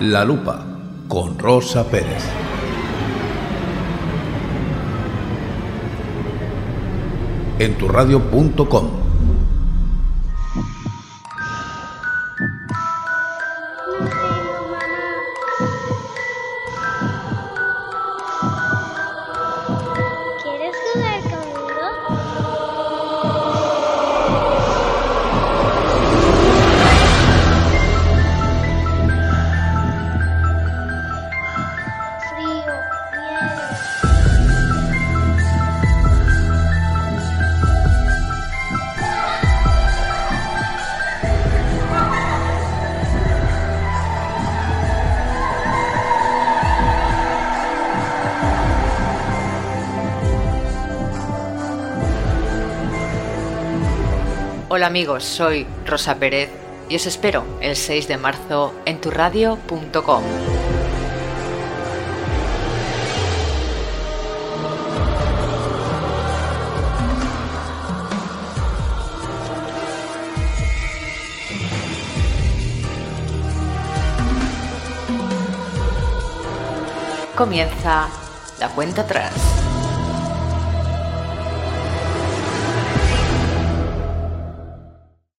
La Lupa con Rosa Pérez. En tu radio.com. Hola amigos, soy Rosa Pérez y os espero el 6 de marzo en turradio.com. Comienza la cuenta atrás.